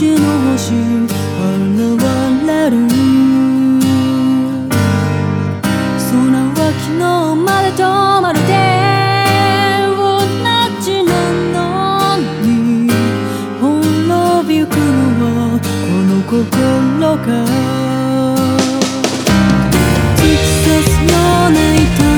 主の星現れる空はまでとまるでじなのにびく。はこの心のない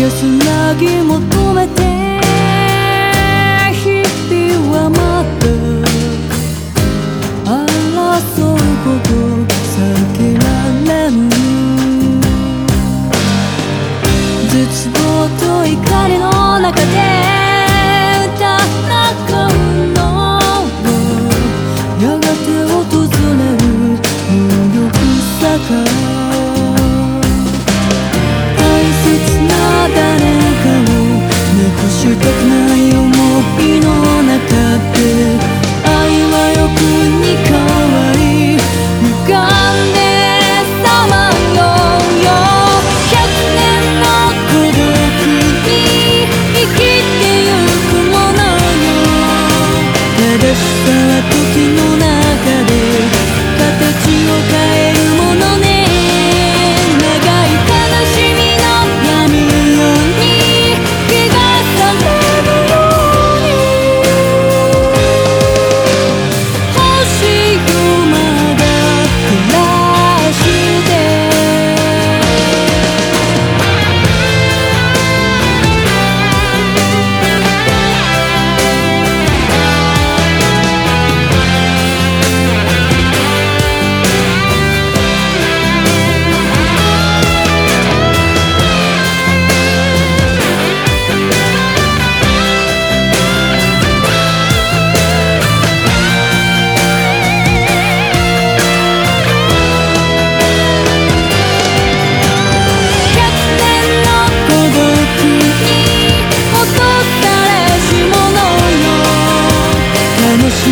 安らぎ求めて日々はまた争うこと避けられぬ絶望と怒りの中で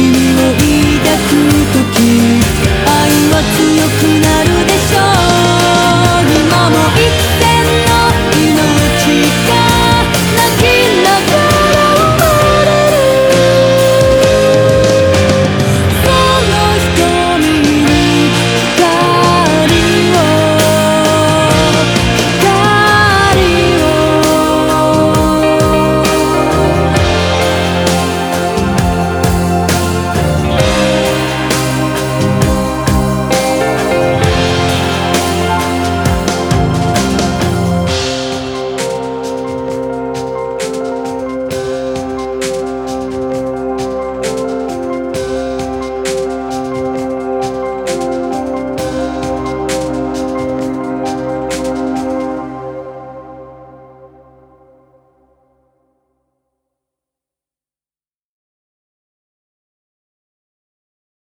you